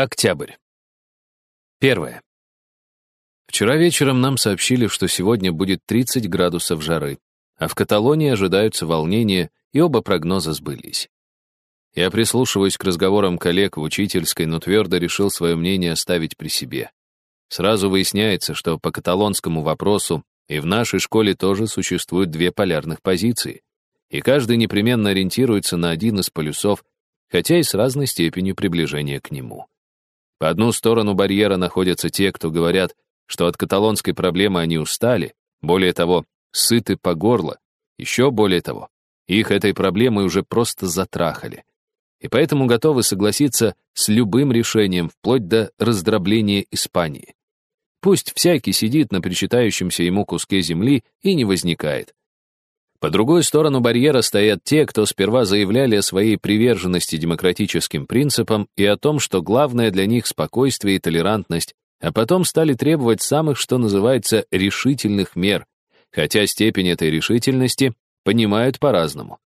Октябрь. Первое. Вчера вечером нам сообщили, что сегодня будет 30 градусов жары, а в Каталонии ожидаются волнения, и оба прогноза сбылись. Я прислушиваюсь к разговорам коллег в учительской, но твердо решил свое мнение оставить при себе. Сразу выясняется, что по каталонскому вопросу и в нашей школе тоже существуют две полярных позиции, и каждый непременно ориентируется на один из полюсов, хотя и с разной степенью приближения к нему. По одну сторону барьера находятся те, кто говорят, что от каталонской проблемы они устали, более того, сыты по горло, еще более того, их этой проблемой уже просто затрахали. И поэтому готовы согласиться с любым решением, вплоть до раздробления Испании. Пусть всякий сидит на причитающемся ему куске земли и не возникает. По другую сторону барьера стоят те, кто сперва заявляли о своей приверженности демократическим принципам и о том, что главное для них спокойствие и толерантность, а потом стали требовать самых, что называется, решительных мер, хотя степень этой решительности понимают по-разному.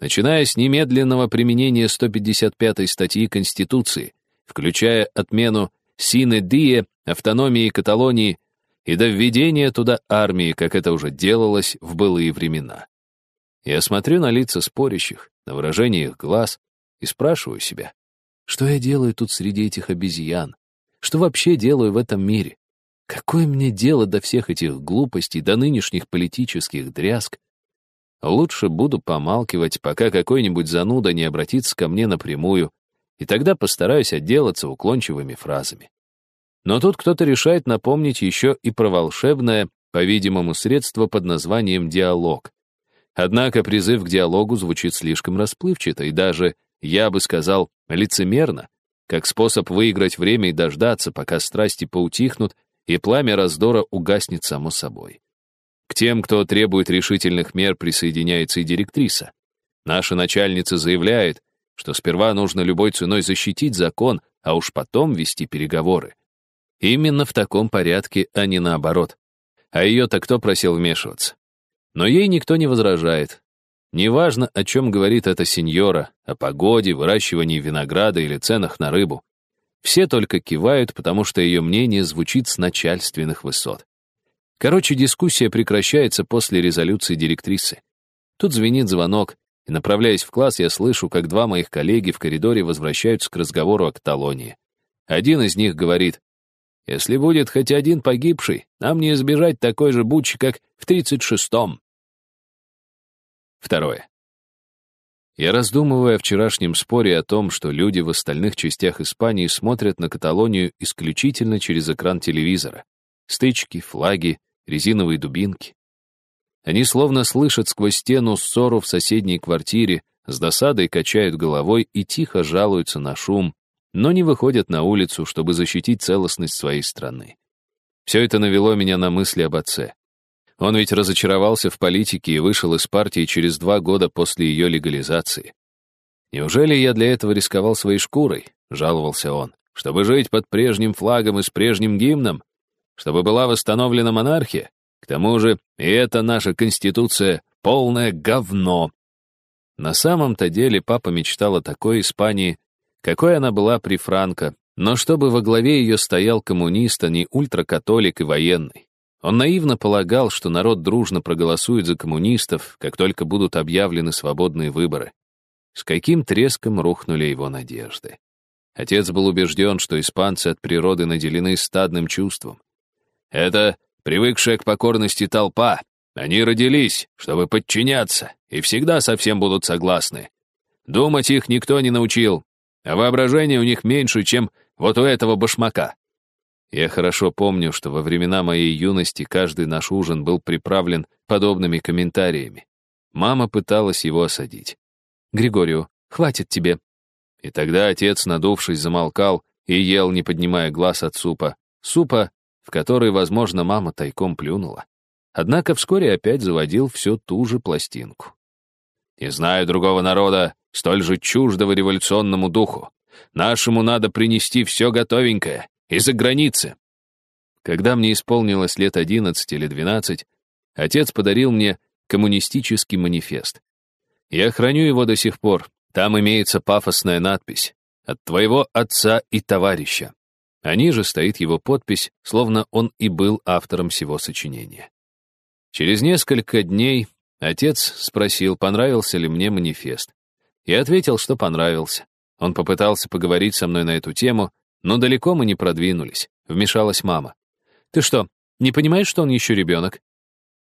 Начиная с немедленного применения 155 статьи Конституции, включая отмену сине дие, автономии Каталонии и до введения туда армии, как это уже делалось в былые времена. Я смотрю на лица спорящих, на выражение их глаз и спрашиваю себя, что я делаю тут среди этих обезьян? Что вообще делаю в этом мире? Какое мне дело до всех этих глупостей, до нынешних политических дрязг? Лучше буду помалкивать, пока какой-нибудь зануда не обратится ко мне напрямую, и тогда постараюсь отделаться уклончивыми фразами. Но тут кто-то решает напомнить еще и про волшебное, по-видимому, средство под названием диалог. Однако призыв к диалогу звучит слишком расплывчато и даже, я бы сказал, лицемерно, как способ выиграть время и дождаться, пока страсти поутихнут и пламя раздора угаснет само собой. К тем, кто требует решительных мер, присоединяется и директриса. Наша начальница заявляет, что сперва нужно любой ценой защитить закон, а уж потом вести переговоры. Именно в таком порядке, а не наоборот. А ее-то кто просил вмешиваться? Но ей никто не возражает. Неважно, о чем говорит эта сеньора, о погоде, выращивании винограда или ценах на рыбу. Все только кивают, потому что ее мнение звучит с начальственных высот. Короче, дискуссия прекращается после резолюции директрисы. Тут звенит звонок, и, направляясь в класс, я слышу, как два моих коллеги в коридоре возвращаются к разговору о Каталонии. Один из них говорит, если будет хоть один погибший, нам не избежать такой же бучи, как в 36-м. Второе. Я раздумываю о вчерашнем споре о том, что люди в остальных частях Испании смотрят на Каталонию исключительно через экран телевизора. Стычки, флаги, резиновые дубинки. Они словно слышат сквозь стену ссору в соседней квартире, с досадой качают головой и тихо жалуются на шум, но не выходят на улицу, чтобы защитить целостность своей страны. Все это навело меня на мысли об отце. Он ведь разочаровался в политике и вышел из партии через два года после ее легализации. «Неужели я для этого рисковал своей шкурой?» — жаловался он. «Чтобы жить под прежним флагом и с прежним гимном? Чтобы была восстановлена монархия? К тому же и эта наша конституция — полное говно!» На самом-то деле папа мечтал о такой Испании, какой она была при Франко, но чтобы во главе ее стоял коммунист, а не ультракатолик и военный. Он наивно полагал, что народ дружно проголосует за коммунистов, как только будут объявлены свободные выборы. С каким треском рухнули его надежды. Отец был убежден, что испанцы от природы наделены стадным чувством. Это привыкшая к покорности толпа. Они родились, чтобы подчиняться, и всегда совсем будут согласны. Думать их никто не научил, а воображение у них меньше, чем вот у этого башмака. Я хорошо помню, что во времена моей юности каждый наш ужин был приправлен подобными комментариями. Мама пыталась его осадить. «Григорию, хватит тебе». И тогда отец, надувшись, замолкал и ел, не поднимая глаз от супа. Супа, в который, возможно, мама тайком плюнула. Однако вскоре опять заводил всю ту же пластинку. «Не знаю другого народа, столь же чуждого революционному духу. Нашему надо принести все готовенькое, из-за границы. Когда мне исполнилось лет 11 или 12, отец подарил мне коммунистический манифест. Я храню его до сих пор. Там имеется пафосная надпись От твоего отца и товарища. А ниже стоит его подпись, словно он и был автором всего сочинения. Через несколько дней отец спросил, понравился ли мне манифест. Я ответил, что понравился. Он попытался поговорить со мной на эту тему, но далеко мы не продвинулись. Вмешалась мама. «Ты что, не понимаешь, что он еще ребенок?»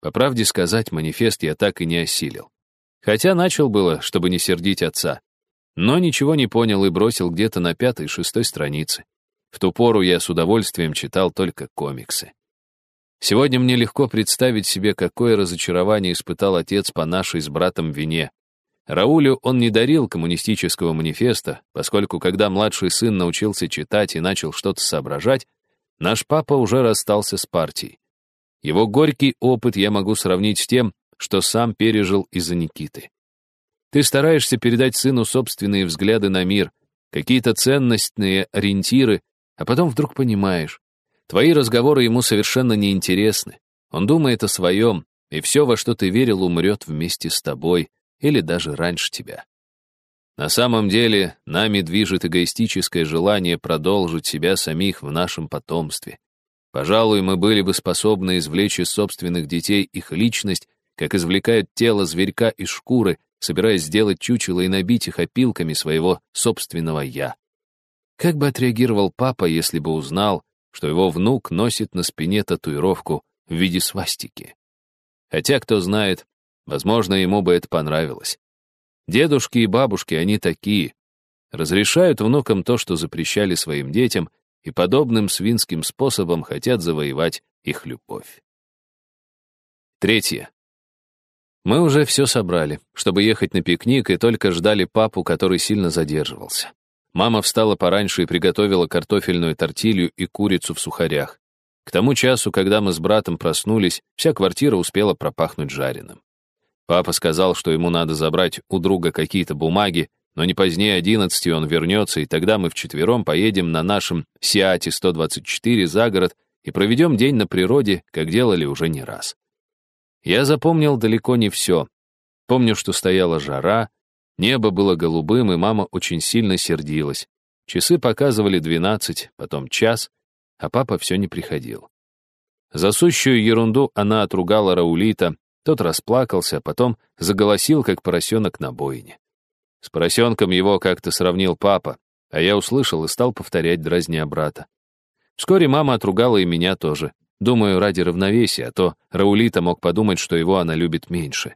По правде сказать, манифест я так и не осилил. Хотя начал было, чтобы не сердить отца. Но ничего не понял и бросил где-то на пятой-шестой странице. В ту пору я с удовольствием читал только комиксы. Сегодня мне легко представить себе, какое разочарование испытал отец по нашей с братом вине. Раулю он не дарил коммунистического манифеста, поскольку когда младший сын научился читать и начал что-то соображать, наш папа уже расстался с партией. Его горький опыт я могу сравнить с тем, что сам пережил из-за Никиты. Ты стараешься передать сыну собственные взгляды на мир, какие-то ценностные ориентиры, а потом вдруг понимаешь, твои разговоры ему совершенно неинтересны. Он думает о своем, и все, во что ты верил, умрет вместе с тобой или даже раньше тебя. На самом деле, нами движет эгоистическое желание продолжить себя самих в нашем потомстве. Пожалуй, мы были бы способны извлечь из собственных детей их личность, как извлекают тело зверька из шкуры, собираясь сделать чучело и набить их опилками своего собственного «я». Как бы отреагировал папа, если бы узнал, что его внук носит на спине татуировку в виде свастики? Хотя, кто знает, возможно, ему бы это понравилось. Дедушки и бабушки, они такие. Разрешают внукам то, что запрещали своим детям, и подобным свинским способом хотят завоевать их любовь. Третье. Мы уже все собрали, чтобы ехать на пикник, и только ждали папу, который сильно задерживался. Мама встала пораньше и приготовила картофельную тортилью и курицу в сухарях. К тому часу, когда мы с братом проснулись, вся квартира успела пропахнуть жареным. Папа сказал, что ему надо забрать у друга какие-то бумаги, но не позднее одиннадцати он вернется, и тогда мы вчетвером поедем на нашем Сиате 124 за город и проведем день на природе, как делали уже не раз. Я запомнил далеко не все. Помню, что стояла жара, Небо было голубым, и мама очень сильно сердилась. Часы показывали двенадцать, потом час, а папа все не приходил. За сущую ерунду она отругала Раулита, тот расплакался, а потом заголосил, как поросенок на бойне. С поросенком его как-то сравнил папа, а я услышал и стал повторять дразня брата. Вскоре мама отругала и меня тоже. Думаю, ради равновесия, а то Раулита мог подумать, что его она любит меньше.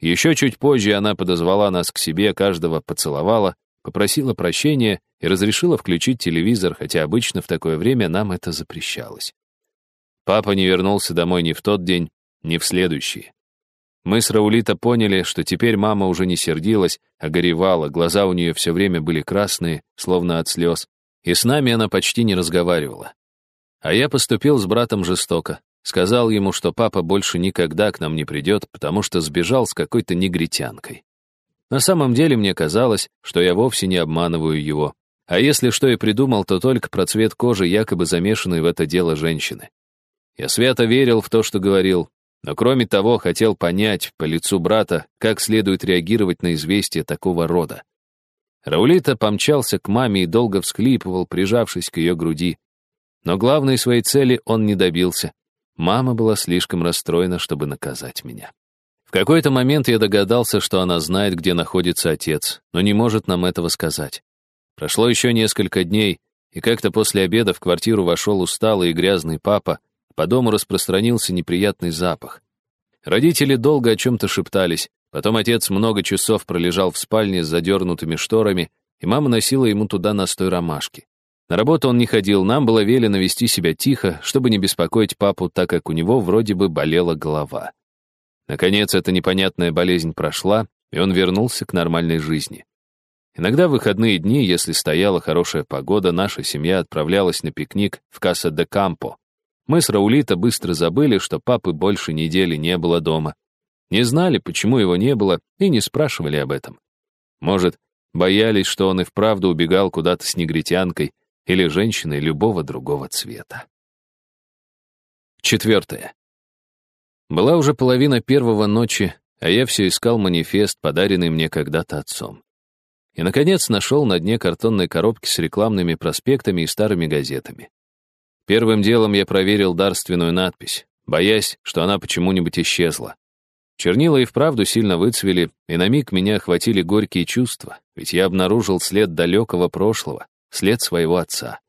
Еще чуть позже она подозвала нас к себе, каждого поцеловала, попросила прощения и разрешила включить телевизор, хотя обычно в такое время нам это запрещалось. Папа не вернулся домой ни в тот день, ни в следующий. Мы с Раулита поняли, что теперь мама уже не сердилась, а горевала, глаза у нее все время были красные, словно от слез, и с нами она почти не разговаривала. А я поступил с братом жестоко, Сказал ему, что папа больше никогда к нам не придет, потому что сбежал с какой-то негритянкой. На самом деле мне казалось, что я вовсе не обманываю его. А если что и придумал, то только про цвет кожи, якобы замешанной в это дело женщины. Я свято верил в то, что говорил, но кроме того хотел понять по лицу брата, как следует реагировать на известие такого рода. Раулита помчался к маме и долго всхлипывал, прижавшись к ее груди. Но главной своей цели он не добился. Мама была слишком расстроена, чтобы наказать меня. В какой-то момент я догадался, что она знает, где находится отец, но не может нам этого сказать. Прошло еще несколько дней, и как-то после обеда в квартиру вошел усталый и грязный папа, по дому распространился неприятный запах. Родители долго о чем-то шептались, потом отец много часов пролежал в спальне с задернутыми шторами, и мама носила ему туда настой ромашки. На работу он не ходил, нам было велено вести себя тихо, чтобы не беспокоить папу, так как у него вроде бы болела голова. Наконец, эта непонятная болезнь прошла, и он вернулся к нормальной жизни. Иногда в выходные дни, если стояла хорошая погода, наша семья отправлялась на пикник в Каса де Кампо. Мы с Раулита быстро забыли, что папы больше недели не было дома. Не знали, почему его не было, и не спрашивали об этом. Может, боялись, что он и вправду убегал куда-то с негритянкой, или женщиной любого другого цвета. Четвертое. Была уже половина первого ночи, а я все искал манифест, подаренный мне когда-то отцом. и, наконец, нашел на дне картонной коробки с рекламными проспектами и старыми газетами. Первым делом я проверил дарственную надпись, боясь, что она почему-нибудь исчезла. Чернила и вправду сильно выцвели, и на миг меня охватили горькие чувства, ведь я обнаружил след далекого прошлого, след своего отца.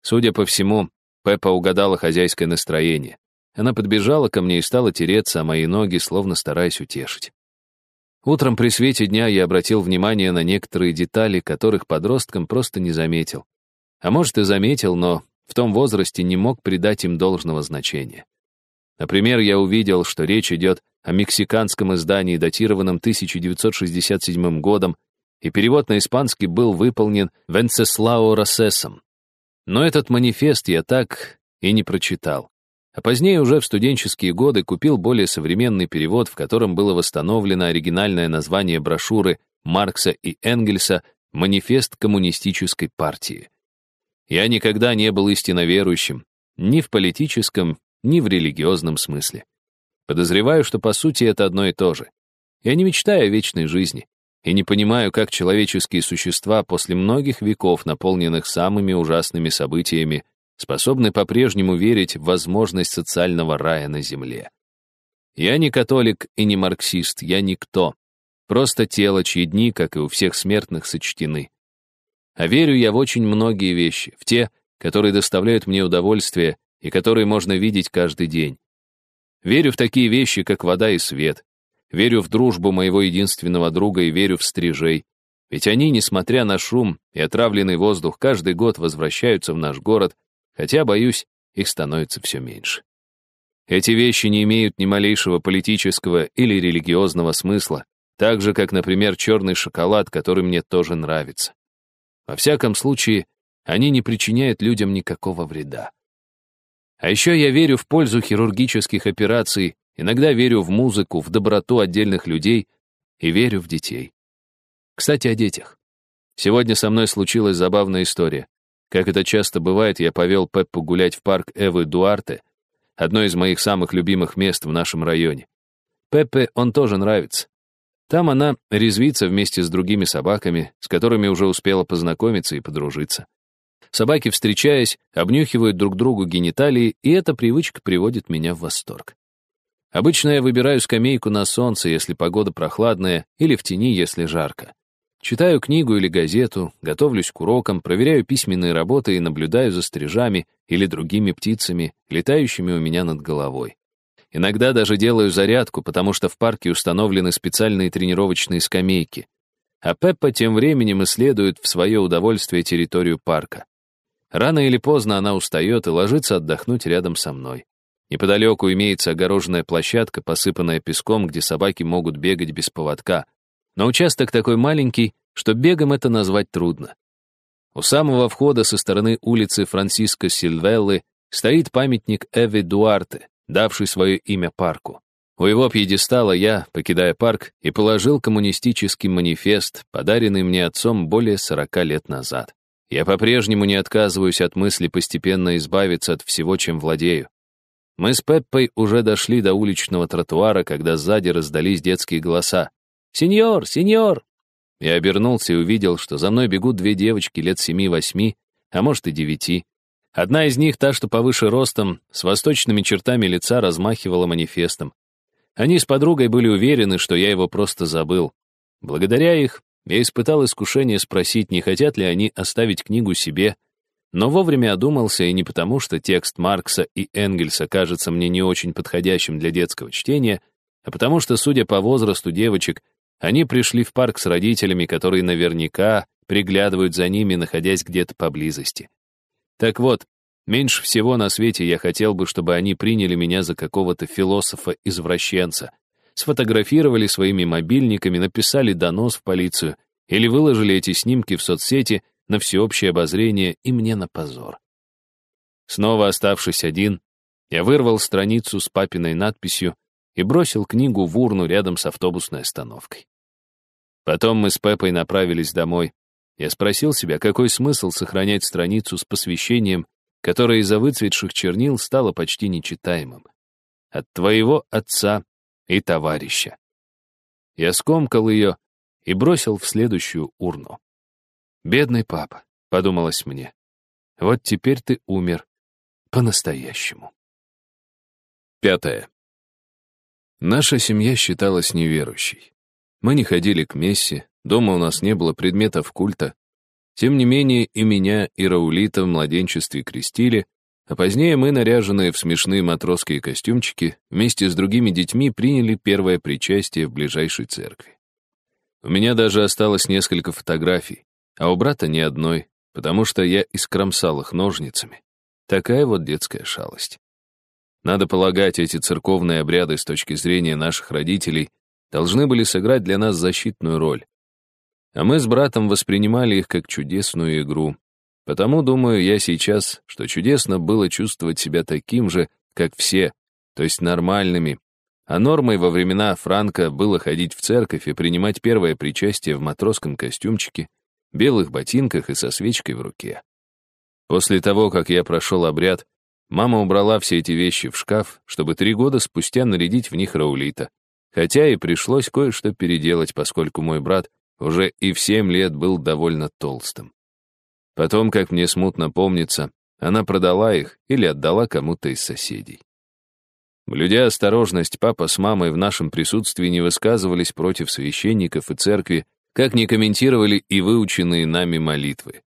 Судя по всему, Пеппа угадала хозяйское настроение. Она подбежала ко мне и стала тереться о мои ноги, словно стараясь утешить. Утром при свете дня я обратил внимание на некоторые детали, которых подросткам просто не заметил. А может, и заметил, но в том возрасте не мог придать им должного значения. Например, я увидел, что речь идет о мексиканском издании, датированном 1967 годом, и перевод на испанский был выполнен Венцеслао Рассесом. Но этот манифест я так и не прочитал. А позднее уже в студенческие годы купил более современный перевод, в котором было восстановлено оригинальное название брошюры Маркса и Энгельса «Манифест коммунистической партии». Я никогда не был истинно верующим, ни в политическом, ни в религиозном смысле. Подозреваю, что по сути это одно и то же. Я не мечтаю о вечной жизни и не понимаю, как человеческие существа после многих веков, наполненных самыми ужасными событиями, способны по-прежнему верить в возможность социального рая на земле. Я не католик и не марксист, я никто. Просто тело, чьи дни, как и у всех смертных, сочтены. А верю я в очень многие вещи, в те, которые доставляют мне удовольствие и которые можно видеть каждый день. Верю в такие вещи, как вода и свет. Верю в дружбу моего единственного друга и верю в стрижей. Ведь они, несмотря на шум и отравленный воздух, каждый год возвращаются в наш город хотя, боюсь, их становится все меньше. Эти вещи не имеют ни малейшего политического или религиозного смысла, так же, как, например, черный шоколад, который мне тоже нравится. Во всяком случае, они не причиняют людям никакого вреда. А еще я верю в пользу хирургических операций, иногда верю в музыку, в доброту отдельных людей и верю в детей. Кстати, о детях. Сегодня со мной случилась забавная история. Как это часто бывает, я повел Пеппу гулять в парк Эвы Дуарте, одно из моих самых любимых мест в нашем районе. Пеппе он тоже нравится. Там она резвится вместе с другими собаками, с которыми уже успела познакомиться и подружиться. Собаки, встречаясь, обнюхивают друг другу гениталии, и эта привычка приводит меня в восторг. Обычно я выбираю скамейку на солнце, если погода прохладная, или в тени, если жарко. Читаю книгу или газету, готовлюсь к урокам, проверяю письменные работы и наблюдаю за стрижами или другими птицами, летающими у меня над головой. Иногда даже делаю зарядку, потому что в парке установлены специальные тренировочные скамейки. А Пеппа тем временем исследует в свое удовольствие территорию парка. Рано или поздно она устает и ложится отдохнуть рядом со мной. Неподалеку имеется огороженная площадка, посыпанная песком, где собаки могут бегать без поводка, но участок такой маленький, что бегом это назвать трудно. У самого входа со стороны улицы Франциско Сильвеллы стоит памятник Эви Дуарте, давший свое имя парку. У его пьедестала я, покидая парк, и положил коммунистический манифест, подаренный мне отцом более 40 лет назад. Я по-прежнему не отказываюсь от мысли постепенно избавиться от всего, чем владею. Мы с Пеппой уже дошли до уличного тротуара, когда сзади раздались детские голоса. «Сеньор! Сеньор!» Я обернулся и увидел, что за мной бегут две девочки лет семи-восьми, а может и девяти. Одна из них, та, что повыше ростом, с восточными чертами лица размахивала манифестом. Они с подругой были уверены, что я его просто забыл. Благодаря их я испытал искушение спросить, не хотят ли они оставить книгу себе, но вовремя одумался и не потому, что текст Маркса и Энгельса кажется мне не очень подходящим для детского чтения, а потому что, судя по возрасту девочек, они пришли в парк с родителями, которые наверняка приглядывают за ними, находясь где-то поблизости. Так вот, меньше всего на свете я хотел бы, чтобы они приняли меня за какого-то философа-извращенца, сфотографировали своими мобильниками, написали донос в полицию или выложили эти снимки в соцсети на всеобщее обозрение и мне на позор. Снова оставшись один, я вырвал страницу с папиной надписью и бросил книгу в урну рядом с автобусной остановкой. Потом мы с Пепой направились домой. Я спросил себя, какой смысл сохранять страницу с посвящением, которое из-за выцветших чернил стало почти нечитаемым. От твоего отца и товарища. Я скомкал ее и бросил в следующую урну. «Бедный папа», — подумалось мне, — «вот теперь ты умер по-настоящему». Пятое. Наша семья считалась неверующей. Мы не ходили к мессе, дома у нас не было предметов культа. Тем не менее, и меня, и Раулита в младенчестве крестили, а позднее мы, наряженные в смешные матросские костюмчики, вместе с другими детьми приняли первое причастие в ближайшей церкви. У меня даже осталось несколько фотографий, а у брата ни одной, потому что я искромсал их ножницами. Такая вот детская шалость. Надо полагать, эти церковные обряды с точки зрения наших родителей должны были сыграть для нас защитную роль. А мы с братом воспринимали их как чудесную игру, Потому думаю я сейчас, что чудесно было чувствовать себя таким же, как все, то есть нормальными. А нормой во времена Франка было ходить в церковь и принимать первое причастие в матросском костюмчике, белых ботинках и со свечкой в руке. После того, как я прошел обряд, мама убрала все эти вещи в шкаф, чтобы три года спустя нарядить в них Раулита. Хотя и пришлось кое-что переделать, поскольку мой брат уже и в семь лет был довольно толстым. Потом, как мне смутно помнится, она продала их или отдала кому-то из соседей. Блюдя осторожность, папа с мамой в нашем присутствии не высказывались против священников и церкви, как не комментировали и выученные нами молитвы.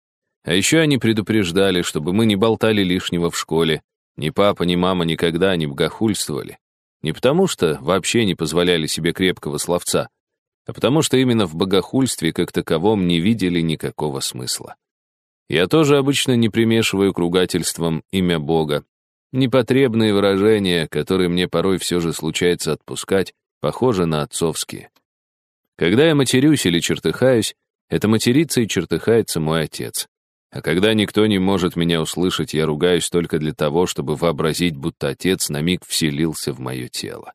А еще они предупреждали, чтобы мы не болтали лишнего в школе. Ни папа, ни мама никогда не богохульствовали. Не потому что вообще не позволяли себе крепкого словца, а потому что именно в богохульстве как таковом не видели никакого смысла. Я тоже обычно не примешиваю к ругательствам имя Бога. Непотребные выражения, которые мне порой все же случается отпускать, похожи на отцовские. Когда я матерюсь или чертыхаюсь, это матерится и чертыхается мой отец. А когда никто не может меня услышать, я ругаюсь только для того, чтобы вообразить, будто отец на миг вселился в мое тело.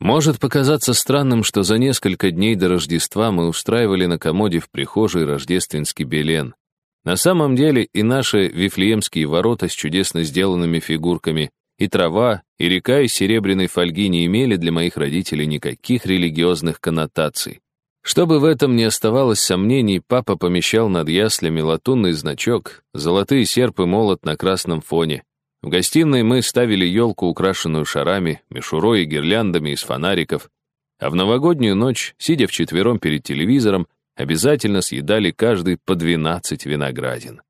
Может показаться странным, что за несколько дней до Рождества мы устраивали на комоде в прихожей рождественский белен, на самом деле и наши вифлеемские ворота с чудесно сделанными фигурками, и трава, и река из серебряной фольги не имели для моих родителей никаких религиозных коннотаций. Чтобы в этом не оставалось сомнений, папа помещал над яслями латунный значок, золотые серп и молот на красном фоне. В гостиной мы ставили елку, украшенную шарами, мишурой и гирляндами из фонариков, а в новогоднюю ночь, сидя вчетвером перед телевизором, обязательно съедали каждый по 12 виноградин.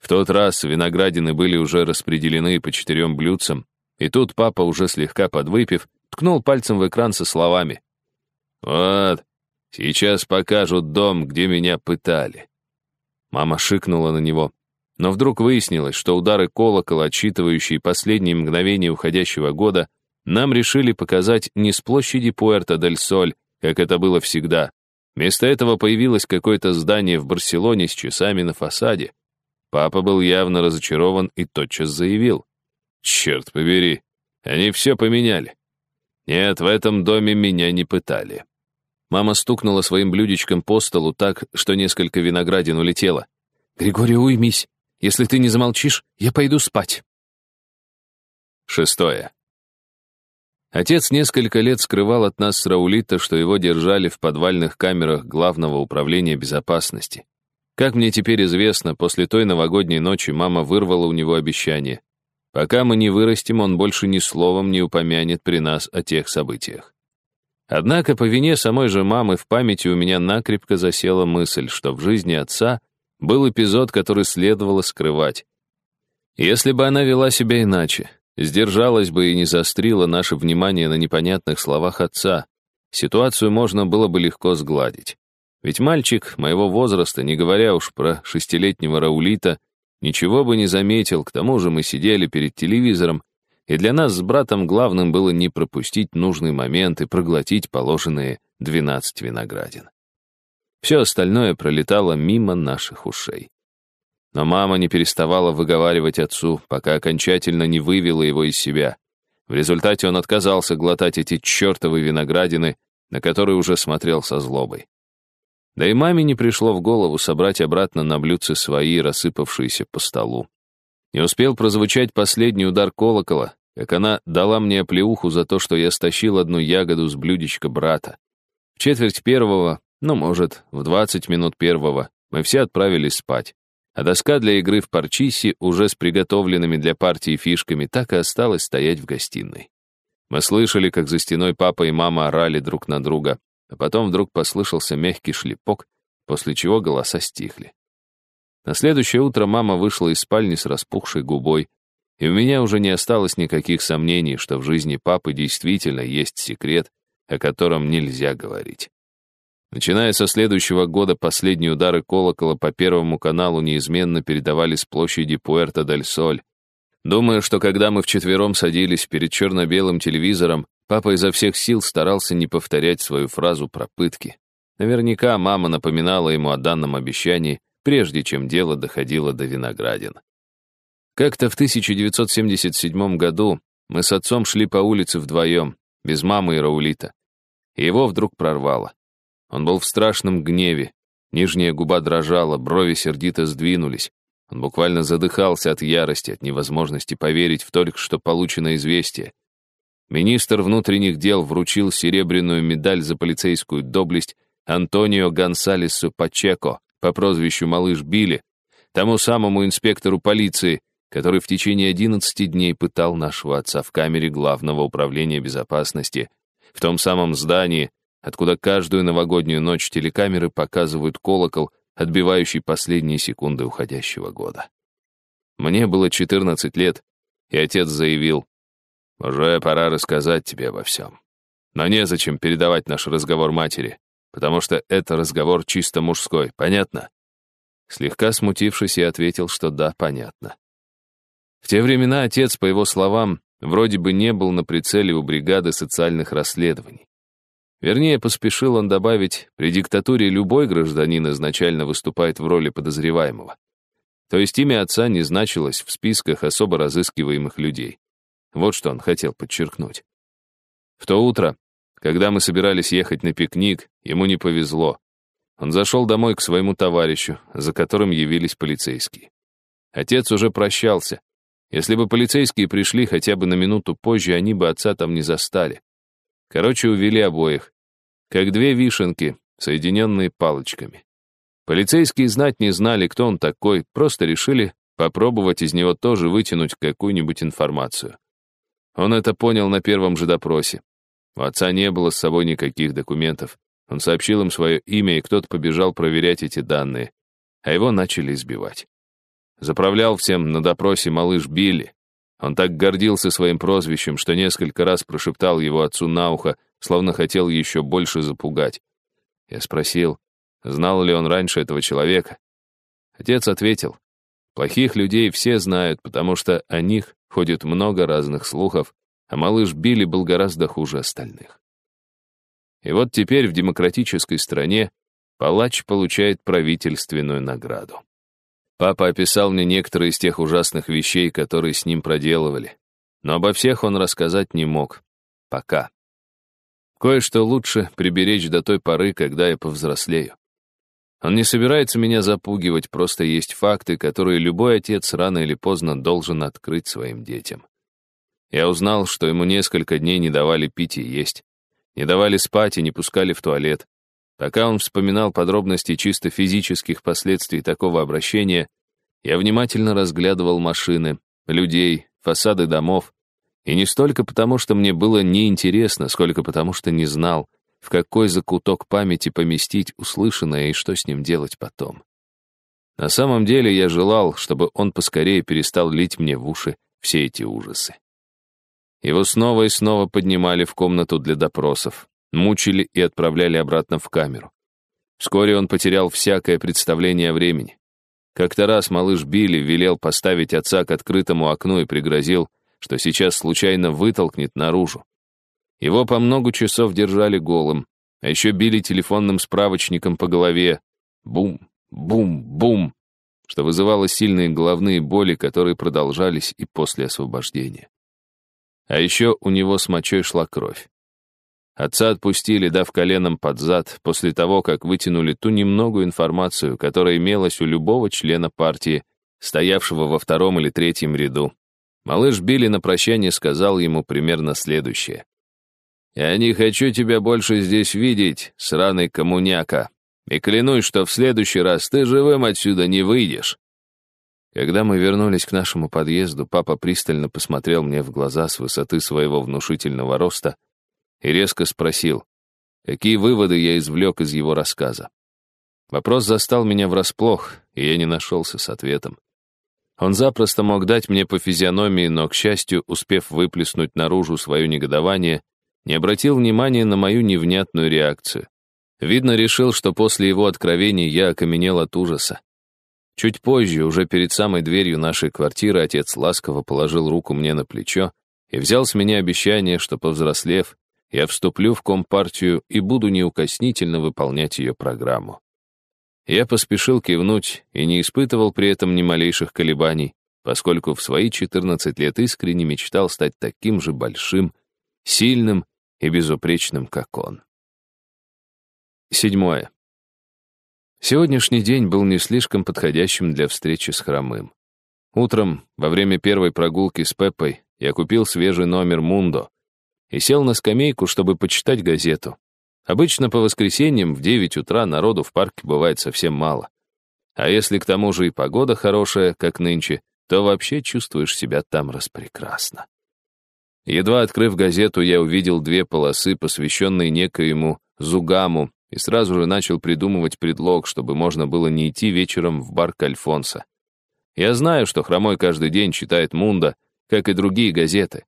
В тот раз виноградины были уже распределены по четырем блюдцам, и тут папа, уже слегка подвыпив, ткнул пальцем в экран со словами. «Вот, сейчас покажут дом, где меня пытали». Мама шикнула на него, но вдруг выяснилось, что удары колокола, отсчитывающие последние мгновения уходящего года, нам решили показать не с площади Пуэрто-дель-Соль, как это было всегда, Вместо этого появилось какое-то здание в Барселоне с часами на фасаде. Папа был явно разочарован и тотчас заявил. «Черт побери, они все поменяли. Нет, в этом доме меня не пытали». Мама стукнула своим блюдечком по столу так, что несколько виноградин улетело. «Григорий, уймись. Если ты не замолчишь, я пойду спать». Шестое. Отец несколько лет скрывал от нас с Раулита, что его держали в подвальных камерах Главного управления безопасности. Как мне теперь известно, после той новогодней ночи мама вырвала у него обещание. Пока мы не вырастем, он больше ни словом не упомянет при нас о тех событиях. Однако по вине самой же мамы в памяти у меня накрепко засела мысль, что в жизни отца был эпизод, который следовало скрывать. Если бы она вела себя иначе, Сдержалась бы и не заострила наше внимание на непонятных словах отца. Ситуацию можно было бы легко сгладить. Ведь мальчик моего возраста, не говоря уж про шестилетнего Раулита, ничего бы не заметил, к тому же мы сидели перед телевизором, и для нас с братом главным было не пропустить нужный момент и проглотить положенные 12 виноградин. Все остальное пролетало мимо наших ушей. Но мама не переставала выговаривать отцу, пока окончательно не вывела его из себя. В результате он отказался глотать эти чертовы виноградины, на которые уже смотрел со злобой. Да и маме не пришло в голову собрать обратно на блюдце свои, рассыпавшиеся по столу. Не успел прозвучать последний удар колокола, как она дала мне оплеуху за то, что я стащил одну ягоду с блюдечка брата. В четверть первого Ну, может, в 20 минут первого мы все отправились спать, а доска для игры в парчиси уже с приготовленными для партии фишками так и осталась стоять в гостиной. Мы слышали, как за стеной папа и мама орали друг на друга, а потом вдруг послышался мягкий шлепок, после чего голоса стихли. На следующее утро мама вышла из спальни с распухшей губой, и у меня уже не осталось никаких сомнений, что в жизни папы действительно есть секрет, о котором нельзя говорить. Начиная со следующего года последние удары колокола по Первому каналу неизменно передавали с площади Пуэрто-дель-Соль. Думаю, что когда мы вчетвером садились перед черно-белым телевизором, папа изо всех сил старался не повторять свою фразу про пытки. Наверняка мама напоминала ему о данном обещании, прежде чем дело доходило до виноградин. Как-то в 1977 году мы с отцом шли по улице вдвоем, без мамы и Раулита. Его вдруг прорвало. Он был в страшном гневе. Нижняя губа дрожала, брови сердито сдвинулись. Он буквально задыхался от ярости, от невозможности поверить в только что полученное известие. Министр внутренних дел вручил серебряную медаль за полицейскую доблесть Антонио Гонсалесу Пачеко по прозвищу Малыш Билли, тому самому инспектору полиции, который в течение 11 дней пытал нашего отца в камере Главного управления безопасности, в том самом здании, откуда каждую новогоднюю ночь телекамеры показывают колокол, отбивающий последние секунды уходящего года. Мне было 14 лет, и отец заявил, «Уже пора рассказать тебе обо всем. Но незачем передавать наш разговор матери, потому что это разговор чисто мужской, понятно?» Слегка смутившись, я ответил, что да, понятно. В те времена отец, по его словам, вроде бы не был на прицеле у бригады социальных расследований. Вернее, поспешил он добавить, при диктатуре любой гражданин изначально выступает в роли подозреваемого. То есть имя отца не значилось в списках особо разыскиваемых людей. Вот что он хотел подчеркнуть. В то утро, когда мы собирались ехать на пикник, ему не повезло. Он зашел домой к своему товарищу, за которым явились полицейские. Отец уже прощался. Если бы полицейские пришли хотя бы на минуту позже, они бы отца там не застали. Короче, увели обоих. Как две вишенки, соединенные палочками. Полицейские знать не знали, кто он такой, просто решили попробовать из него тоже вытянуть какую-нибудь информацию. Он это понял на первом же допросе. У отца не было с собой никаких документов. Он сообщил им свое имя, и кто-то побежал проверять эти данные. А его начали избивать. Заправлял всем на допросе малыш Билли. Он так гордился своим прозвищем, что несколько раз прошептал его отцу на ухо, словно хотел еще больше запугать. Я спросил, знал ли он раньше этого человека. Отец ответил, плохих людей все знают, потому что о них ходит много разных слухов, а малыш Билли был гораздо хуже остальных. И вот теперь в демократической стране палач получает правительственную награду. Папа описал мне некоторые из тех ужасных вещей, которые с ним проделывали. Но обо всех он рассказать не мог. Пока. Кое-что лучше приберечь до той поры, когда я повзрослею. Он не собирается меня запугивать, просто есть факты, которые любой отец рано или поздно должен открыть своим детям. Я узнал, что ему несколько дней не давали пить и есть, не давали спать и не пускали в туалет, Пока он вспоминал подробности чисто физических последствий такого обращения, я внимательно разглядывал машины, людей, фасады домов, и не столько потому, что мне было неинтересно, сколько потому, что не знал, в какой закуток памяти поместить услышанное и что с ним делать потом. На самом деле я желал, чтобы он поскорее перестал лить мне в уши все эти ужасы. Его снова и снова поднимали в комнату для допросов мучили и отправляли обратно в камеру. Вскоре он потерял всякое представление о времени. Как-то раз малыш Билли велел поставить отца к открытому окну и пригрозил, что сейчас случайно вытолкнет наружу. Его по много часов держали голым, а еще били телефонным справочником по голове. Бум, бум, бум, что вызывало сильные головные боли, которые продолжались и после освобождения. А еще у него с мочой шла кровь. Отца отпустили, дав коленом под зад, после того, как вытянули ту немногую информацию, которая имелась у любого члена партии, стоявшего во втором или третьем ряду. Малыш Билли на прощание сказал ему примерно следующее. «Я не хочу тебя больше здесь видеть, сраный коммуняка, и клянусь, что в следующий раз ты живым отсюда не выйдешь». Когда мы вернулись к нашему подъезду, папа пристально посмотрел мне в глаза с высоты своего внушительного роста и резко спросил, какие выводы я извлек из его рассказа. Вопрос застал меня врасплох, и я не нашелся с ответом. Он запросто мог дать мне по физиономии, но, к счастью, успев выплеснуть наружу свое негодование, не обратил внимания на мою невнятную реакцию. Видно, решил, что после его откровений я окаменел от ужаса. Чуть позже, уже перед самой дверью нашей квартиры, отец ласково положил руку мне на плечо и взял с меня обещание, что, повзрослев, я вступлю в компартию и буду неукоснительно выполнять ее программу. Я поспешил кивнуть и не испытывал при этом ни малейших колебаний, поскольку в свои 14 лет искренне мечтал стать таким же большим, сильным и безупречным, как он. Седьмое. Сегодняшний день был не слишком подходящим для встречи с хромым. Утром, во время первой прогулки с Пеппой, я купил свежий номер «Мундо» и сел на скамейку, чтобы почитать газету. Обычно по воскресеньям в 9 утра народу в парке бывает совсем мало. А если к тому же и погода хорошая, как нынче, то вообще чувствуешь себя там распрекрасно. Едва открыв газету, я увидел две полосы, посвященные некоему Зугаму, и сразу же начал придумывать предлог, чтобы можно было не идти вечером в бар к Альфонсо. Я знаю, что Хромой каждый день читает Мунда, как и другие газеты,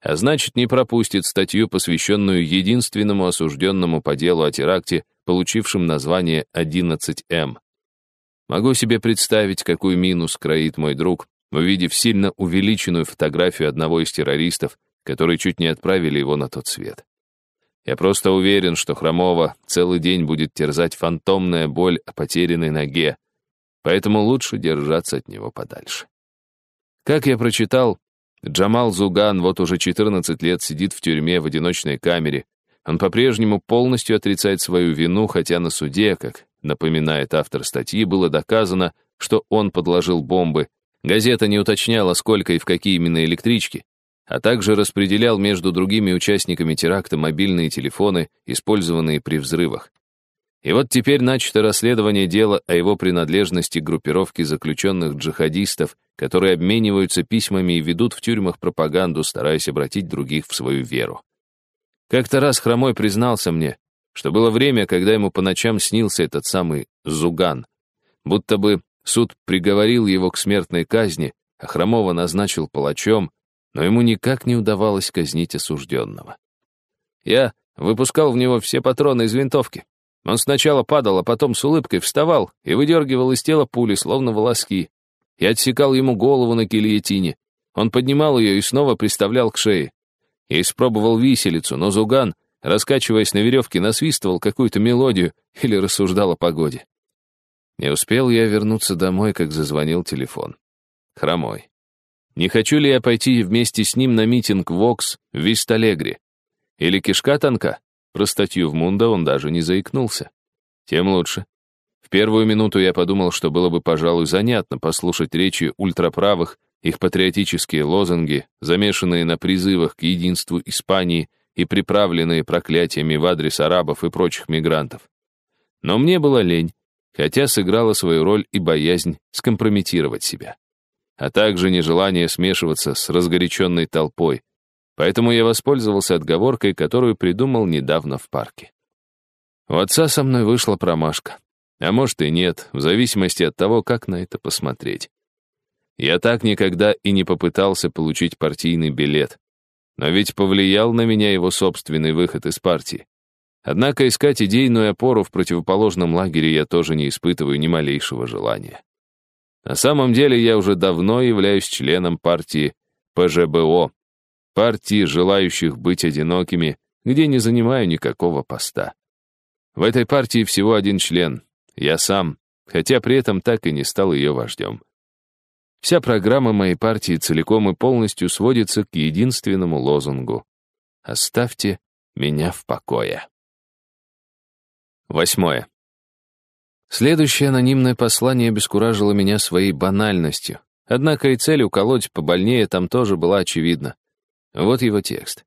а значит, не пропустит статью, посвященную единственному осужденному по делу о теракте, получившем название 11М. Могу себе представить, какую минус кроит мой друг, увидев сильно увеличенную фотографию одного из террористов, которые чуть не отправили его на тот свет. Я просто уверен, что Хромова целый день будет терзать фантомная боль о потерянной ноге, поэтому лучше держаться от него подальше. Как я прочитал, Джамал Зуган вот уже 14 лет сидит в тюрьме в одиночной камере. Он по-прежнему полностью отрицает свою вину, хотя на суде, как напоминает автор статьи, было доказано, что он подложил бомбы. Газета не уточняла, сколько и в какие именно электрички, а также распределял между другими участниками теракта мобильные телефоны, использованные при взрывах. И вот теперь начато расследование дела о его принадлежности к группировке заключенных джихадистов, которые обмениваются письмами и ведут в тюрьмах пропаганду, стараясь обратить других в свою веру. Как-то раз Хромой признался мне, что было время, когда ему по ночам снился этот самый Зуган, будто бы суд приговорил его к смертной казни, а Хромова назначил палачом, но ему никак не удавалось казнить осужденного. Я выпускал в него все патроны из винтовки. Он сначала падал, а потом с улыбкой вставал и выдергивал из тела пули, словно волоски. Я отсекал ему голову на гильотине. Он поднимал ее и снова приставлял к шее. Я испробовал виселицу, но Зуган, раскачиваясь на веревке, насвистывал какую-то мелодию или рассуждал о погоде. Не успел я вернуться домой, как зазвонил телефон. Хромой. Не хочу ли я пойти вместе с ним на митинг ВОКС в Висталегре? Или кишка тонка? Про статью в Мунда он даже не заикнулся. Тем лучше. В первую минуту я подумал, что было бы, пожалуй, занятно послушать речи ультраправых, их патриотические лозунги, замешанные на призывах к единству Испании и приправленные проклятиями в адрес арабов и прочих мигрантов. Но мне было лень, хотя сыграла свою роль и боязнь скомпрометировать себя а также нежелание смешиваться с разгоряченной толпой. Поэтому я воспользовался отговоркой, которую придумал недавно в парке. У отца со мной вышла промашка. А может и нет, в зависимости от того, как на это посмотреть. Я так никогда и не попытался получить партийный билет. Но ведь повлиял на меня его собственный выход из партии. Однако искать идейную опору в противоположном лагере я тоже не испытываю ни малейшего желания. На самом деле я уже давно являюсь членом партии ПЖБО, партии желающих быть одинокими, где не занимаю никакого поста. В этой партии всего один член, я сам, хотя при этом так и не стал ее вождем. Вся программа моей партии целиком и полностью сводится к единственному лозунгу «Оставьте меня в покое». Восьмое. Следующее анонимное послание обескуражило меня своей банальностью. Однако и цель уколоть побольнее там тоже была очевидна. Вот его текст.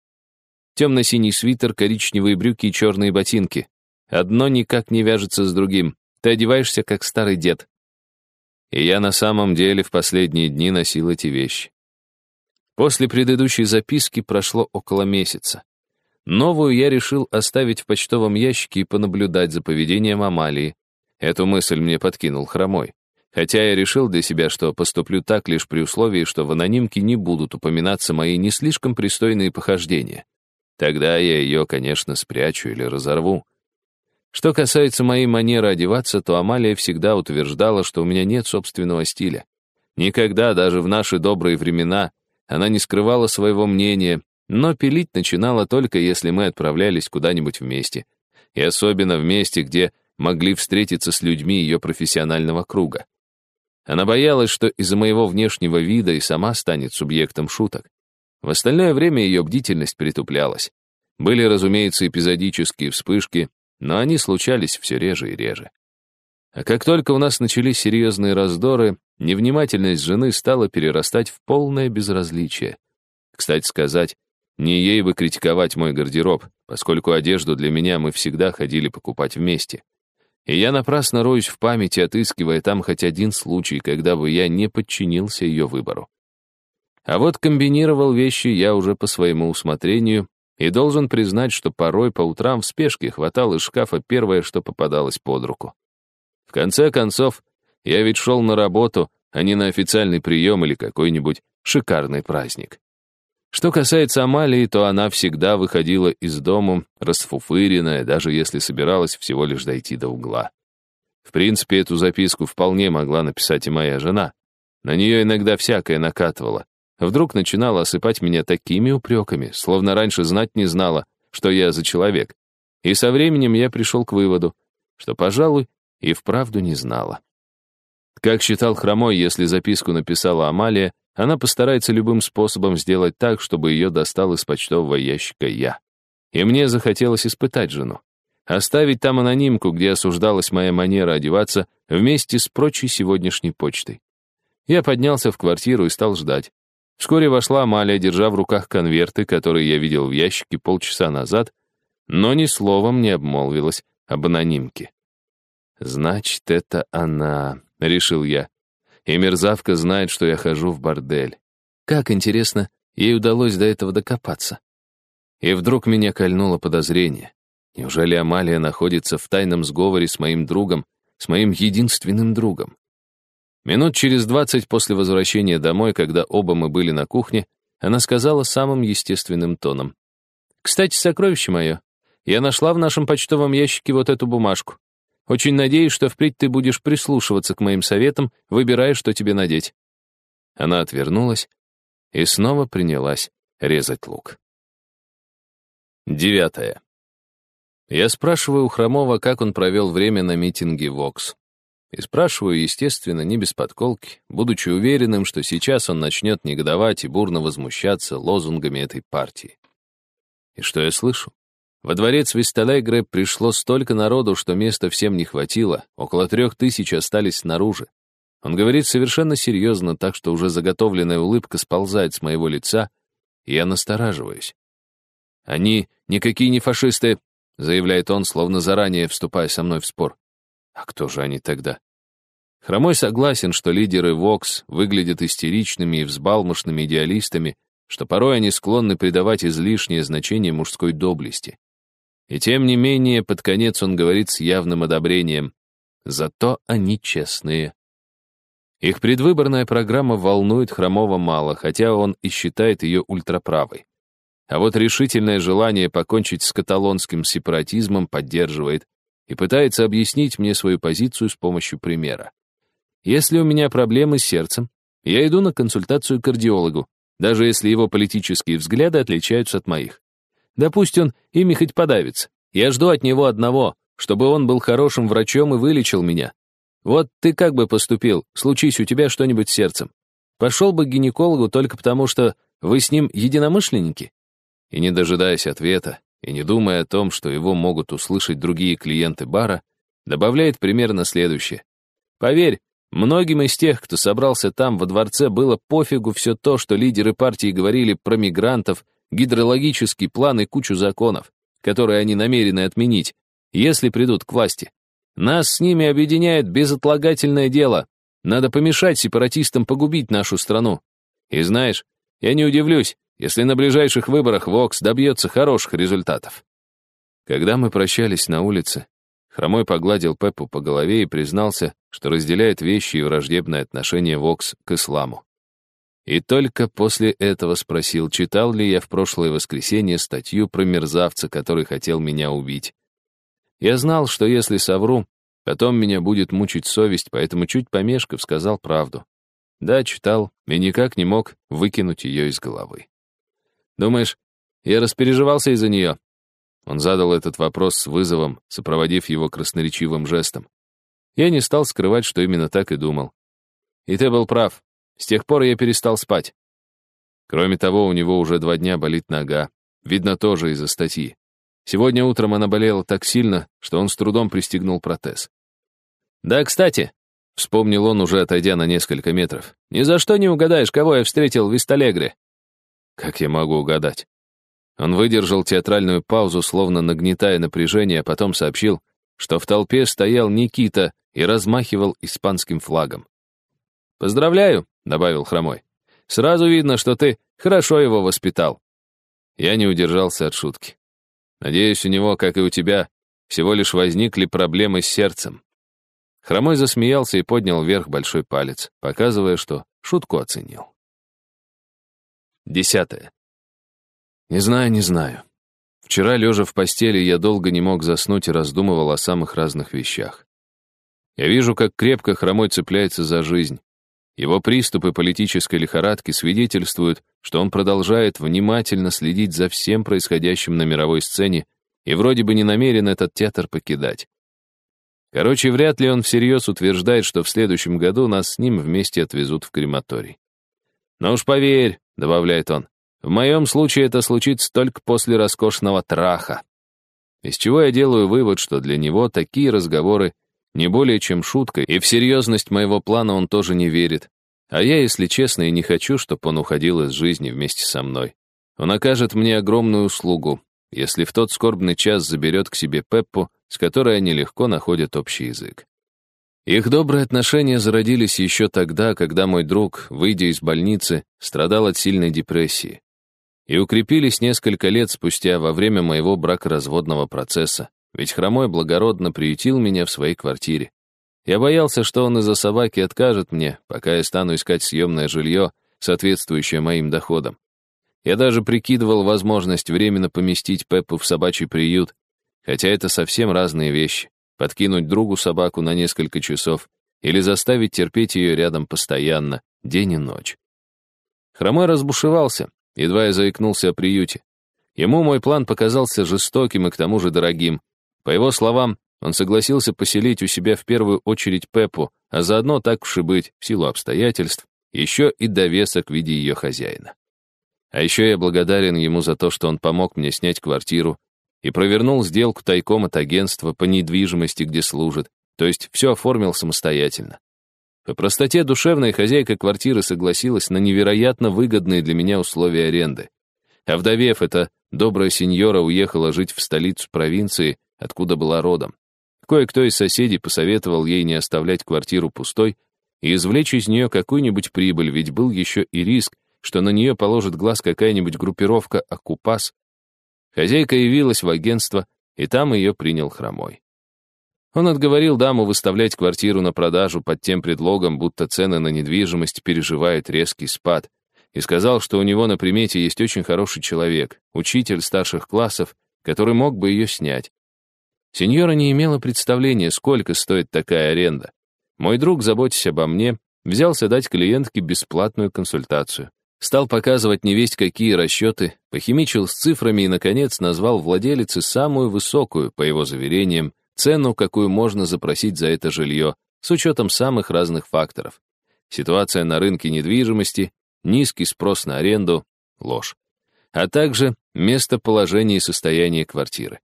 темно-синий свитер, коричневые брюки и черные ботинки. Одно никак не вяжется с другим. Ты одеваешься, как старый дед. И я на самом деле в последние дни носил эти вещи. После предыдущей записки прошло около месяца. Новую я решил оставить в почтовом ящике и понаблюдать за поведением Амалии. Эту мысль мне подкинул Хромой. Хотя я решил для себя, что поступлю так лишь при условии, что в анонимке не будут упоминаться мои не слишком пристойные похождения. Тогда я ее, конечно, спрячу или разорву. Что касается моей манеры одеваться, то Амалия всегда утверждала, что у меня нет собственного стиля. Никогда, даже в наши добрые времена, она не скрывала своего мнения, но пилить начинала только если мы отправлялись куда-нибудь вместе. И особенно вместе, где могли встретиться с людьми ее профессионального круга. Она боялась, что из-за моего внешнего вида и сама станет субъектом шуток. В остальное время ее бдительность притуплялась. Были, разумеется, эпизодические вспышки, но они случались все реже и реже. А как только у нас начались серьезные раздоры, невнимательность жены стала перерастать в полное безразличие. Кстати сказать, не ей бы критиковать мой гардероб, поскольку одежду для меня мы всегда ходили покупать вместе. И я напрасно роюсь в памяти, отыскивая там хоть один случай, когда бы я не подчинился ее выбору. А вот комбинировал вещи я уже по своему усмотрению и должен признать, что порой по утрам в спешке хватал из шкафа первое, что попадалось под руку. В конце концов, я ведь шел на работу, а не на официальный прием или какой-нибудь шикарный праздник. Что касается Амалии, то она всегда выходила из дому расфуфыренная, даже если собиралась всего лишь дойти до угла. В принципе, эту записку вполне могла написать и моя жена. На нее иногда всякое накатывало. Вдруг начинала осыпать меня такими упреками, словно раньше знать не знала, что я за человек. И со временем я пришел к выводу, что, пожалуй, и вправду не знала. Как считал Хромой, если записку написала Амалия, она постарается любым способом сделать так, чтобы ее достал из почтового ящика я. И мне захотелось испытать жену. Оставить там анонимку, где осуждалась моя манера одеваться, вместе с прочей сегодняшней почтой. Я поднялся в квартиру и стал ждать. Вскоре вошла Амалия, держа в руках конверты, которые я видел в ящике полчаса назад, но ни словом не обмолвилась об анонимке. «Значит, это она», — решил я. И мерзавка знает, что я хожу в бордель. Как интересно, ей удалось до этого докопаться. И вдруг меня кольнуло подозрение. Неужели Амалия находится в тайном сговоре с моим другом, с моим единственным другом? Минут через двадцать после возвращения домой, когда оба мы были на кухне, она сказала самым естественным тоном. «Кстати, сокровище мое, я нашла в нашем почтовом ящике вот эту бумажку. Очень надеюсь, что впредь ты будешь прислушиваться к моим советам, выбирая, что тебе надеть». Она отвернулась и снова принялась резать лук. Девятое. Я спрашиваю у Хромова, как он провел время на митинге «Вокс». И спрашиваю, естественно, не без подколки, будучи уверенным, что сейчас он начнет негодовать и бурно возмущаться лозунгами этой партии. И что я слышу? Во дворец Висталегре пришло столько народу, что места всем не хватило, около трех тысяч остались снаружи. Он говорит совершенно серьезно, так что уже заготовленная улыбка сползает с моего лица, и я настораживаюсь. «Они никакие не фашисты», — заявляет он, словно заранее вступая со мной в спор. А кто же они тогда? Хромой согласен, что лидеры ВОКС выглядят истеричными и взбалмошными идеалистами, что порой они склонны придавать излишнее значение мужской доблести. И тем не менее, под конец он говорит с явным одобрением. Зато они честные. Их предвыборная программа волнует Хромова мало, хотя он и считает ее ультраправой. А вот решительное желание покончить с каталонским сепаратизмом поддерживает и пытается объяснить мне свою позицию с помощью примера. Если у меня проблемы с сердцем, я иду на консультацию к кардиологу, даже если его политические взгляды отличаются от моих. Да пусть он ими хоть подавится. Я жду от него одного, чтобы он был хорошим врачом и вылечил меня. Вот ты как бы поступил, случись у тебя что-нибудь с сердцем. Пошел бы к гинекологу только потому, что вы с ним единомышленники? И не дожидаясь ответа, и не думая о том, что его могут услышать другие клиенты бара, добавляет примерно следующее. Поверь, многим из тех, кто собрался там во дворце, было пофигу все то, что лидеры партии говорили про мигрантов, гидрологический план и кучу законов, которые они намерены отменить, если придут к власти. Нас с ними объединяет безотлагательное дело. Надо помешать сепаратистам погубить нашу страну. И знаешь, я не удивлюсь, если на ближайших выборах Вокс добьется хороших результатов. Когда мы прощались на улице, Хромой погладил Пеппу по голове и признался, что разделяет вещи и враждебное отношение Вокс к исламу. И только после этого спросил, читал ли я в прошлое воскресенье статью про мерзавца, который хотел меня убить. Я знал, что если совру, потом меня будет мучить совесть, поэтому чуть помешков сказал правду. Да, читал, и никак не мог выкинуть ее из головы. Думаешь, я распереживался из-за нее? Он задал этот вопрос с вызовом, сопроводив его красноречивым жестом. Я не стал скрывать, что именно так и думал. И ты был прав. С тех пор я перестал спать. Кроме того, у него уже два дня болит нога. Видно, тоже из-за статьи. Сегодня утром она болела так сильно, что он с трудом пристегнул протез. «Да, кстати», — вспомнил он, уже отойдя на несколько метров, «ни за что не угадаешь, кого я встретил в Висталегре». «Как я могу угадать?» Он выдержал театральную паузу, словно нагнетая напряжение, а потом сообщил, что в толпе стоял Никита и размахивал испанским флагом. «Поздравляю», — добавил Хромой. «Сразу видно, что ты хорошо его воспитал». Я не удержался от шутки. Надеюсь, у него, как и у тебя, всего лишь возникли проблемы с сердцем. Хромой засмеялся и поднял вверх большой палец, показывая, что шутку оценил. Десятое. Не знаю, не знаю. Вчера, лежа в постели, я долго не мог заснуть и раздумывал о самых разных вещах. Я вижу, как крепко хромой цепляется за жизнь. Его приступы политической лихорадки свидетельствуют, что он продолжает внимательно следить за всем происходящим на мировой сцене и вроде бы не намерен этот театр покидать. Короче, вряд ли он всерьез утверждает, что в следующем году нас с ним вместе отвезут в крематорий. «Но уж поверь», — добавляет он, в моем случае это случится только после роскошного траха. Из чего я делаю вывод, что для него такие разговоры не более чем шутка, и в серьезность моего плана он тоже не верит. А я, если честно, и не хочу, чтобы он уходил из жизни вместе со мной. Он окажет мне огромную услугу, если в тот скорбный час заберет к себе Пеппу, с которой они легко находят общий язык. Их добрые отношения зародились еще тогда, когда мой друг, выйдя из больницы, страдал от сильной депрессии и укрепились несколько лет спустя во время моего бракоразводного процесса, ведь Хромой благородно приютил меня в своей квартире. Я боялся, что он из-за собаки откажет мне, пока я стану искать съемное жилье, соответствующее моим доходам. Я даже прикидывал возможность временно поместить Пеппу в собачий приют, хотя это совсем разные вещи. Подкинуть другу собаку на несколько часов или заставить терпеть ее рядом постоянно, день и ночь. Хромой разбушевался, Едва я заикнулся о приюте. Ему мой план показался жестоким и к тому же дорогим. По его словам, он согласился поселить у себя в первую очередь Пеппу, а заодно так уж и быть, в силу обстоятельств, еще и довесок в виде ее хозяина. А еще я благодарен ему за то, что он помог мне снять квартиру и провернул сделку тайком от агентства по недвижимости, где служит, то есть все оформил самостоятельно. По простоте душевной хозяйка квартиры согласилась на невероятно выгодные для меня условия аренды. А вдовев, эта добрая сеньора уехала жить в столицу провинции, откуда была родом. Кое-кто из соседей посоветовал ей не оставлять квартиру пустой и извлечь из нее какую-нибудь прибыль, ведь был еще и риск, что на нее положит глаз какая-нибудь группировка «Акупас». Хозяйка явилась в агентство, и там ее принял хромой. Он отговорил даму выставлять квартиру на продажу под тем предлогом, будто цены на недвижимость переживают резкий спад, и сказал, что у него на примете есть очень хороший человек, учитель старших классов, который мог бы ее снять. Сеньора не имела представления, сколько стоит такая аренда. Мой друг, заботясь обо мне, взялся дать клиентке бесплатную консультацию. Стал показывать невесть какие расчеты, похимичил с цифрами и, наконец, назвал владелице самую высокую, по его заверениям, цену, какую можно запросить за это жилье, с учетом самых разных факторов. Ситуация на рынке недвижимости, низкий спрос на аренду, ложь. А также местоположение и состояние квартиры.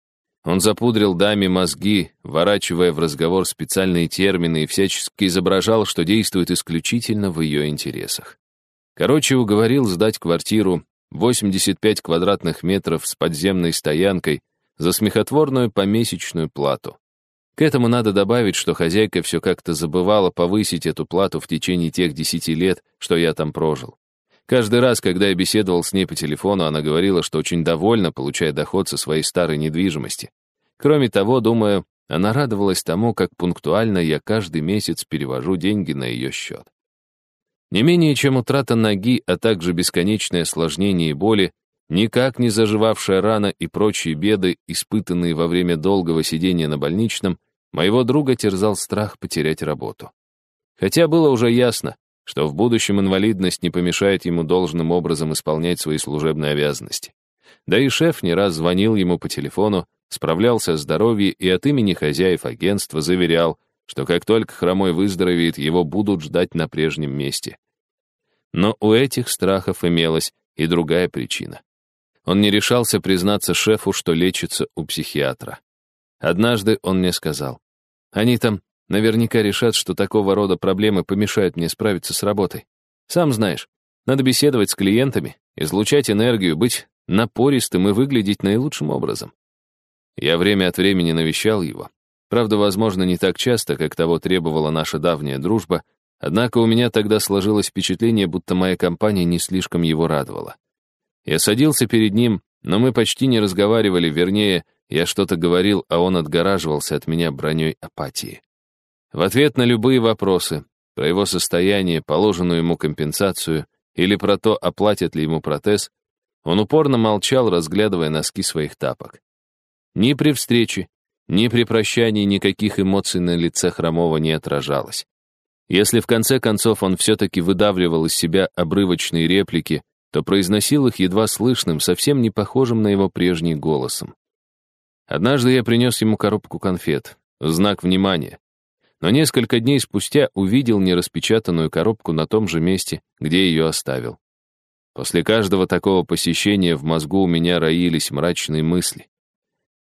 Он запудрил даме мозги, ворачивая в разговор специальные термины и всячески изображал, что действует исключительно в ее интересах. Короче, уговорил сдать квартиру, 85 квадратных метров с подземной стоянкой за смехотворную помесячную плату. К этому надо добавить, что хозяйка все как-то забывала повысить эту плату в течение тех десяти лет, что я там прожил. Каждый раз, когда я беседовал с ней по телефону, она говорила, что очень довольна, получая доход со своей старой недвижимости. Кроме того, думаю, она радовалась тому, как пунктуально я каждый месяц перевожу деньги на ее счет. Не менее чем утрата ноги, а также бесконечное осложнение и боли, никак не заживавшая рана и прочие беды, испытанные во время долгого сидения на больничном, моего друга терзал страх потерять работу. Хотя было уже ясно, что в будущем инвалидность не помешает ему должным образом исполнять свои служебные обязанности. Да и шеф не раз звонил ему по телефону, справлялся о здоровье и от имени хозяев агентства заверял, что как только хромой выздоровеет, его будут ждать на прежнем месте. Но у этих страхов имелась и другая причина. Он не решался признаться шефу, что лечится у психиатра. Однажды он мне сказал, «Они там наверняка решат, что такого рода проблемы помешают мне справиться с работой. Сам знаешь, надо беседовать с клиентами, излучать энергию, быть напористым и выглядеть наилучшим образом». Я время от времени навещал его. Правда, возможно, не так часто, как того требовала наша давняя дружба, однако у меня тогда сложилось впечатление, будто моя компания не слишком его радовала. Я садился перед ним, но мы почти не разговаривали, вернее, я что-то говорил, а он отгораживался от меня броней апатии. В ответ на любые вопросы, про его состояние, положенную ему компенсацию или про то, оплатят ли ему протез, он упорно молчал, разглядывая носки своих тапок. Ни при встрече, ни при прощании никаких эмоций на лице Хромова не отражалось. Если в конце концов он все-таки выдавливал из себя обрывочные реплики, то произносил их едва слышным, совсем не похожим на его прежний голосом. Однажды я принес ему коробку конфет, знак внимания. Но несколько дней спустя увидел нераспечатанную коробку на том же месте, где ее оставил. После каждого такого посещения в мозгу у меня роились мрачные мысли.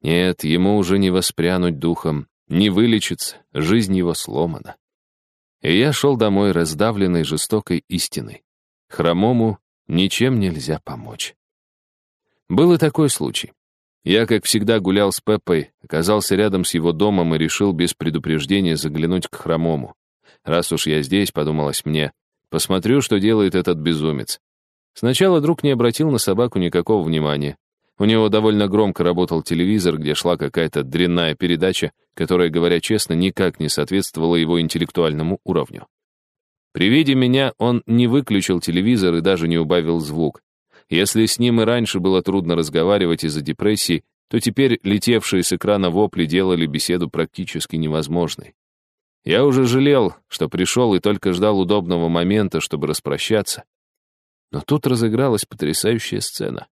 Нет, ему уже не воспрянуть духом, не вылечиться, жизнь его сломана. И я шел домой раздавленной жестокой истиной. Хромому Ничем нельзя помочь. Был и такой случай. Я, как всегда, гулял с Пеппой, оказался рядом с его домом и решил без предупреждения заглянуть к хромому. Раз уж я здесь, подумалось мне, посмотрю, что делает этот безумец. Сначала друг не обратил на собаку никакого внимания. У него довольно громко работал телевизор, где шла какая-то дрянная передача, которая, говоря честно, никак не соответствовала его интеллектуальному уровню. При виде меня он не выключил телевизор и даже не убавил звук. Если с ним и раньше было трудно разговаривать из-за депрессии, то теперь летевшие с экрана вопли делали беседу практически невозможной. Я уже жалел, что пришел и только ждал удобного момента, чтобы распрощаться. Но тут разыгралась потрясающая сцена.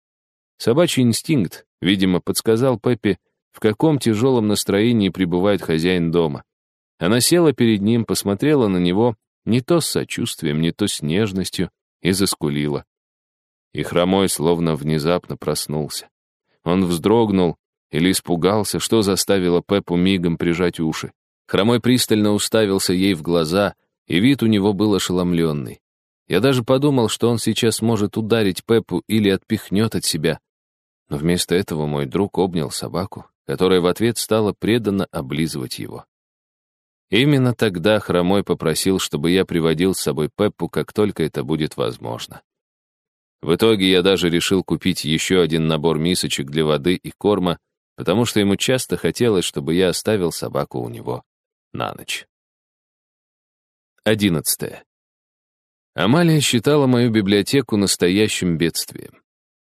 Собачий инстинкт, видимо, подсказал Пеппи, в каком тяжелом настроении пребывает хозяин дома. Она села перед ним, посмотрела на него не то с сочувствием, не то с нежностью, и заскулила. И хромой словно внезапно проснулся. Он вздрогнул или испугался, что заставило Пеппу мигом прижать уши. Хромой пристально уставился ей в глаза, и вид у него был ошеломленный. Я даже подумал, что он сейчас может ударить Пеппу или отпихнет от себя. Но вместо этого мой друг обнял собаку, которая в ответ стала преданно облизывать его. Именно тогда Хромой попросил, чтобы я приводил с собой Пеппу, как только это будет возможно. В итоге я даже решил купить еще один набор мисочек для воды и корма, потому что ему часто хотелось, чтобы я оставил собаку у него на ночь. Одиннадцатое. Амалия считала мою библиотеку настоящим бедствием.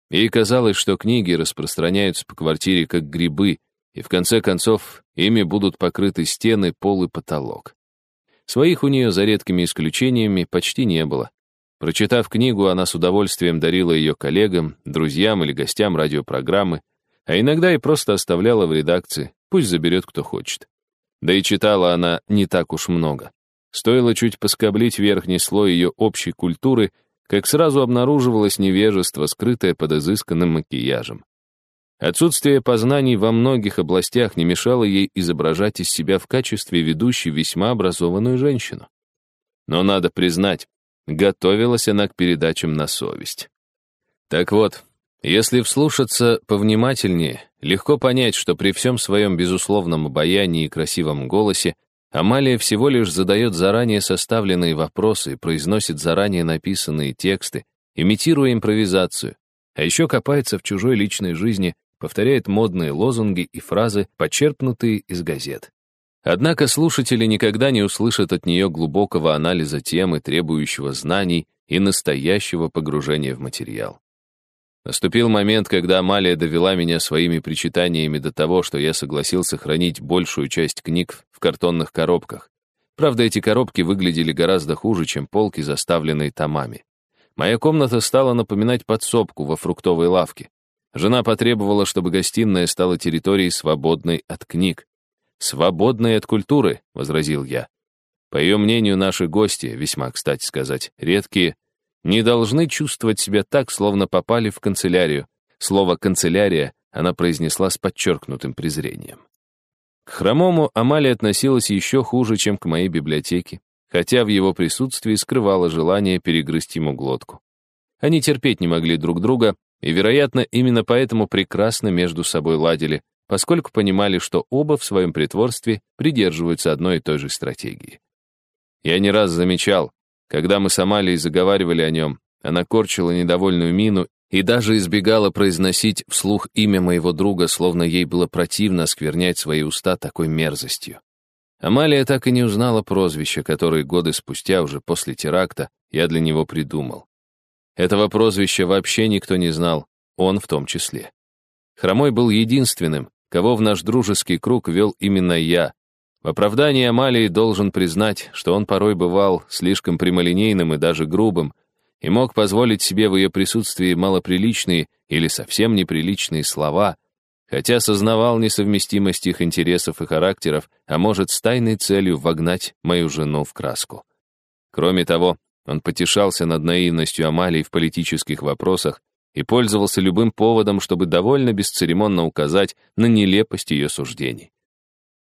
Ей казалось, что книги распространяются по квартире как грибы, и в конце концов ими будут покрыты стены, пол и потолок. Своих у нее, за редкими исключениями, почти не было. Прочитав книгу, она с удовольствием дарила ее коллегам, друзьям или гостям радиопрограммы, а иногда и просто оставляла в редакции, пусть заберет кто хочет. Да и читала она не так уж много. Стоило чуть поскоблить верхний слой ее общей культуры, как сразу обнаруживалось невежество, скрытое под изысканным макияжем. Отсутствие познаний во многих областях не мешало ей изображать из себя в качестве ведущей весьма образованную женщину. Но надо признать, готовилась она к передачам на совесть. Так вот, Если вслушаться повнимательнее, легко понять, что при всем своем безусловном обаянии и красивом голосе Амалия всего лишь задает заранее составленные вопросы произносит заранее написанные тексты, имитируя импровизацию, а еще копается в чужой личной жизни, повторяет модные лозунги и фразы, почерпнутые из газет. Однако слушатели никогда не услышат от нее глубокого анализа темы, требующего знаний и настоящего погружения в материал. Наступил момент, когда Амалия довела меня своими причитаниями до того, что я согласился хранить большую часть книг в картонных коробках. Правда, эти коробки выглядели гораздо хуже, чем полки, заставленные томами. Моя комната стала напоминать подсобку во фруктовой лавке. Жена потребовала, чтобы гостиная стала территорией, свободной от книг. «Свободной от культуры», — возразил я. По ее мнению, наши гости, весьма, кстати сказать, редкие, не должны чувствовать себя так, словно попали в канцелярию. Слово «канцелярия» она произнесла с подчеркнутым презрением. К хромому Амалия относилась еще хуже, чем к моей библиотеке, хотя в его присутствии скрывала желание перегрызть ему глотку. Они терпеть не могли друг друга, и, вероятно, именно поэтому прекрасно между собой ладили, поскольку понимали, что оба в своем притворстве придерживаются одной и той же стратегии. Я не раз замечал, когда мы с Амалией заговаривали о нем, она корчила недовольную мину и даже избегала произносить вслух имя моего друга, словно ей было противно осквернять свои уста такой мерзостью. Амалия так и не узнала прозвище, которое годы спустя, уже после теракта, я для него придумал. Этого прозвища вообще никто не знал, он в том числе. Хромой был единственным, кого в наш дружеский круг вел именно я, в оправдании Амалии должен признать, что он порой бывал слишком прямолинейным и даже грубым, и мог позволить себе в ее присутствии малоприличные или совсем неприличные слова, хотя сознавал несовместимость их интересов и характеров, а может, с тайной целью вогнать мою жену в краску. Кроме того, он потешался над наивностью Амалии в политических вопросах и пользовался любым поводом, чтобы довольно бесцеремонно указать на нелепость ее суждений.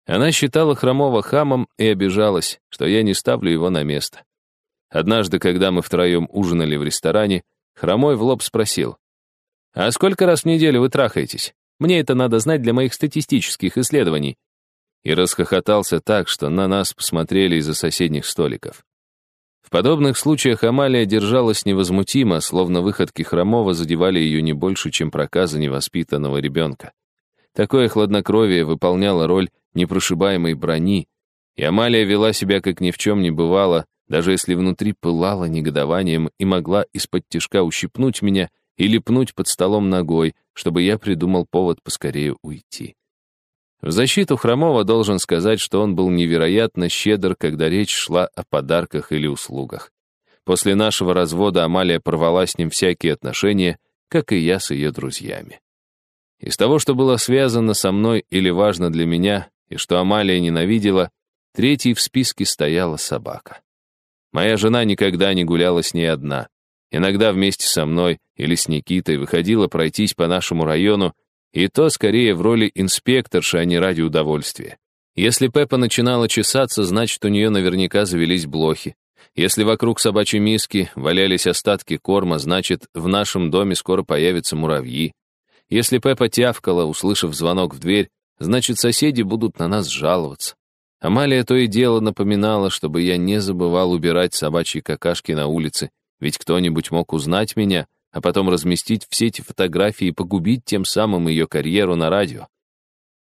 Она считала Хромова хамом и обижалась, что я не ставлю его на место. Однажды, когда мы втроем ужинали в ресторане, Хромой в лоб спросил, «А сколько раз в неделю вы трахаетесь? Мне это надо знать для моих статистических исследований». И расхохотался так, что на нас посмотрели из-за соседних столиков. В подобных случаях Амалия держалась невозмутимо, словно выходки Хромова задевали ее не больше, чем проказы невоспитанного ребенка. Такое хладнокровие выполняло роль непрошибаемой брони, и Амалия вела себя, как ни в чем не бывало, даже если внутри пылала негодованием и могла из-под тишка ущипнуть меня или пнуть под столом ногой, чтобы я придумал повод поскорее уйти. В защиту Хромова должен сказать, что он был невероятно щедр, когда речь шла о подарках или услугах. После нашего развода Амалия порвала с ним всякие отношения, как и я с ее друзьями. Из того, что было связано со мной или важно для меня, и что Амалия ненавидела, третьей в списке стояла собака. Моя жена никогда не гуляла с ней одна. Иногда вместе со мной или с Никитой выходила пройтись по нашему району, и то скорее в роли инспекторши, а не ради удовольствия. Если Пеппа начинала чесаться, значит, у нее наверняка завелись блохи. Если вокруг собачьей миски валялись остатки корма, значит, в нашем доме скоро появятся муравьи. Если Пеппа тявкала, услышав звонок в дверь, значит, соседи будут на нас жаловаться. Амалия то и дело напоминала, чтобы я не забывал убирать собачьи какашки на улице, ведь кто-нибудь мог узнать меня, а потом разместить все эти фотографии и погубить тем самым ее карьеру на радио.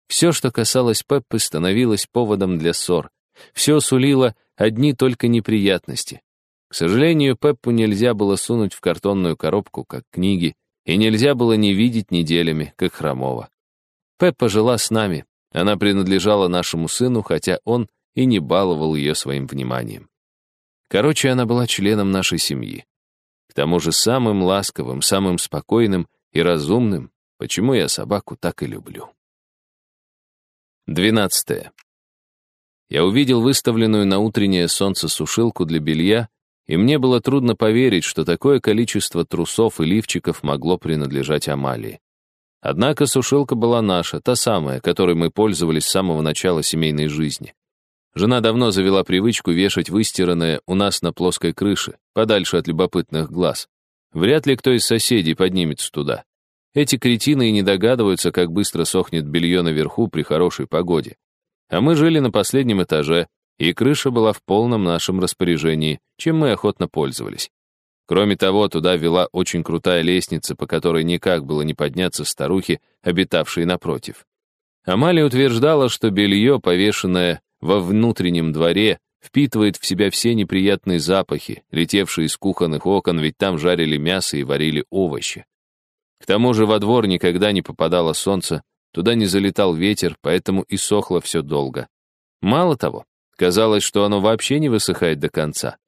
Все, что касалось Пеппы, становилось поводом для ссор. Все сулило одни только неприятности. К сожалению, Пеппу нельзя было сунуть в картонную коробку, как книги, и нельзя было не видеть неделями, как Хромова. Пеппа жила с нами. Она принадлежала нашему сыну, хотя он и не баловал ее своим вниманием. Короче, она была членом нашей семьи. К тому же самым ласковым, самым спокойным и разумным, почему я собаку так и люблю. Двенадцатое. Я увидел выставленную на утреннее солнце сушилку для белья, и мне было трудно поверить, что такое количество трусов и лифчиков могло принадлежать Амалии. Однако сушилка была наша, та самая, которой мы пользовались с самого начала семейной жизни. Жена давно завела привычку вешать выстиранное у нас на плоской крыше, подальше от любопытных глаз. Вряд ли кто из соседей поднимется туда. Эти кретины и не догадываются, как быстро сохнет белье наверху при хорошей погоде. А мы жили на последнем этаже, и крыша была в полном нашем распоряжении, чем мы охотно пользовались. Кроме того, туда вела очень крутая лестница, по которой никак было не подняться старухи, обитавшие напротив. Амалия утверждала, что белье, повешенное во внутреннем дворе, впитывает в себя все неприятные запахи, летевшие из кухонных окон, ведь там жарили мясо и варили овощи. К тому же во двор никогда не попадало солнце, туда не залетал ветер, поэтому и сохло все долго. Мало того, казалось, что оно вообще не высыхает до конца.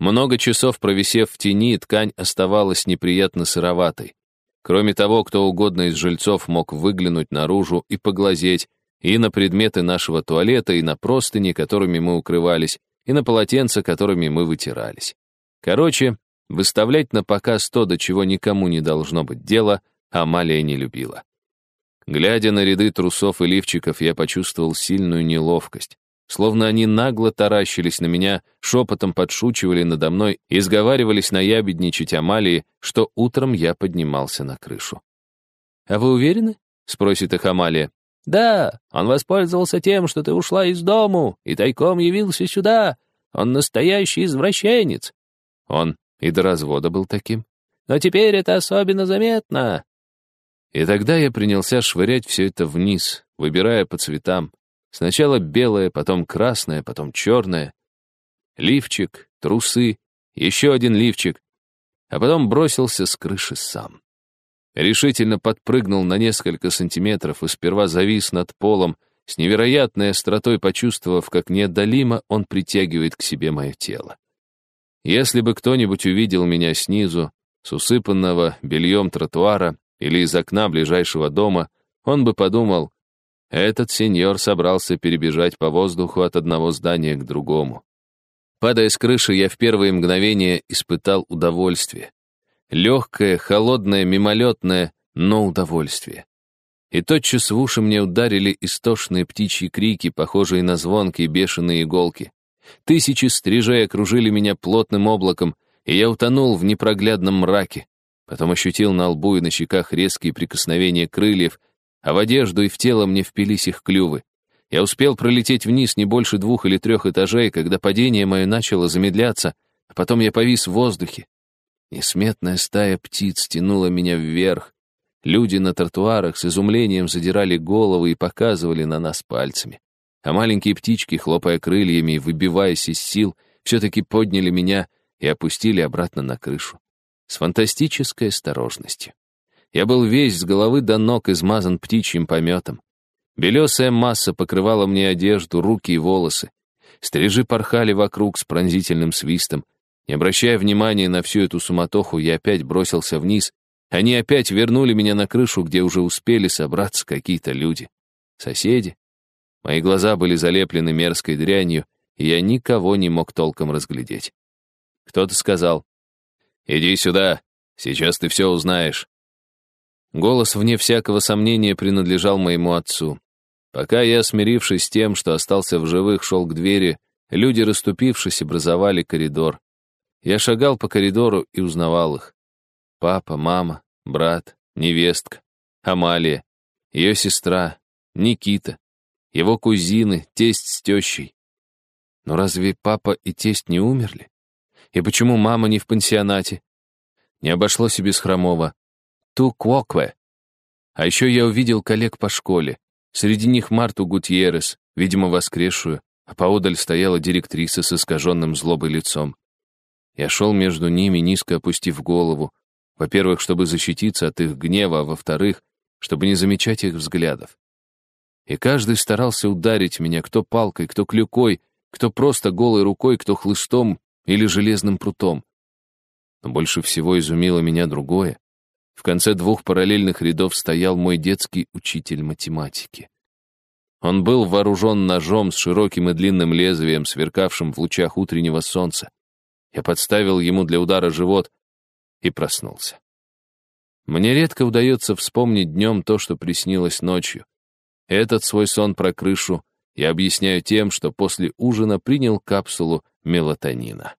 Много часов провисев в тени, ткань оставалась неприятно сыроватой. Кроме того, кто угодно из жильцов мог выглянуть наружу и поглазеть и на предметы нашего туалета, и на простыни, которыми мы укрывались, и на полотенца, которыми мы вытирались. Короче, выставлять на показ то, до чего никому не должно быть дела, Амалия не любила. Глядя на ряды трусов и лифчиков, я почувствовал сильную неловкость. Словно они нагло таращились на меня, шепотом подшучивали надо мной и сговаривались наябедничать Амалии, что утром я поднимался на крышу. «А вы уверены?» — спросит их Амалия. «Да, он воспользовался тем, что ты ушла из дому и тайком явился сюда. Он настоящий извращенец». Он и до развода был таким. «Но теперь это особенно заметно». И тогда я принялся швырять все это вниз, выбирая по цветам. Сначала белое, потом красное, потом черное. Лифчик, трусы, еще один лифчик. А потом бросился с крыши сам. Решительно подпрыгнул на несколько сантиметров и сперва завис над полом, с невероятной остротой почувствовав, как неотдалимо он притягивает к себе мое тело. Если бы кто-нибудь увидел меня снизу, с усыпанного бельем тротуара или из окна ближайшего дома, он бы подумал, этот сеньор собрался перебежать по воздуху от одного здания к другому. Падая с крыши, я в первые мгновения испытал удовольствие. Легкое, холодное, мимолетное, но удовольствие. И тотчас в уши мне ударили истошные птичьи крики, похожие на звонкие бешеные иголки. Тысячи стрижей окружили меня плотным облаком, и я утонул в непроглядном мраке. Потом ощутил на лбу и на щеках резкие прикосновения крыльев, а в одежду и в тело мне впились их клювы. Я успел пролететь вниз не больше двух или трех этажей, когда падение мое начало замедляться, а потом я повис в воздухе. Несметная стая птиц тянула меня вверх. Люди на тротуарах с изумлением задирали головы и показывали на нас пальцами. А маленькие птички, хлопая крыльями и выбиваясь из сил, все-таки подняли меня и опустили обратно на крышу. С фантастической осторожностью. Я был весь с головы до ног измазан птичьим пометом. Белесая масса покрывала мне одежду, руки и волосы. Стрижи порхали вокруг с пронзительным свистом. Не обращая внимания на всю эту суматоху, я опять бросился вниз. Они опять вернули меня на крышу, где уже успели собраться какие-то люди. Соседи. Мои глаза были залеплены мерзкой дрянью, и я никого не мог толком разглядеть. Кто-то сказал, «Иди сюда, сейчас ты все узнаешь». Голос, вне всякого сомнения, принадлежал моему отцу. Пока я, смирившись с тем, что остался в живых, шел к двери, люди, расступившись, образовали коридор. Я шагал по коридору и узнавал их. Папа, мама, брат, невестка, Амалия, ее сестра, Никита, его кузины, тесть с тещей. Но разве папа и тесть не умерли? И почему мама не в пансионате? Не обошлось и без Хромова. Ту Квокве. А еще я увидел коллег по школе. Среди них Марту Гутьеррес, видимо, воскресшую, а поодаль стояла директриса с искаженным злобой лицом. Я шел между ними, низко опустив голову, во-первых, чтобы защититься от их гнева, а во-вторых, чтобы не замечать их взглядов. И каждый старался ударить меня, кто палкой, кто клюкой, кто просто голой рукой, кто хлыстом или железным прутом. Но больше всего изумило меня другое. В конце двух параллельных рядов стоял мой детский учитель математики. Он был вооружен ножом с широким и длинным лезвием, сверкавшим в лучах утреннего солнца. Я подставил ему для удара живот и проснулся. Мне редко удается вспомнить днем то, что приснилось ночью. Этот свой сон про крышу я объясняю тем, что после ужина принял капсулу мелатонина.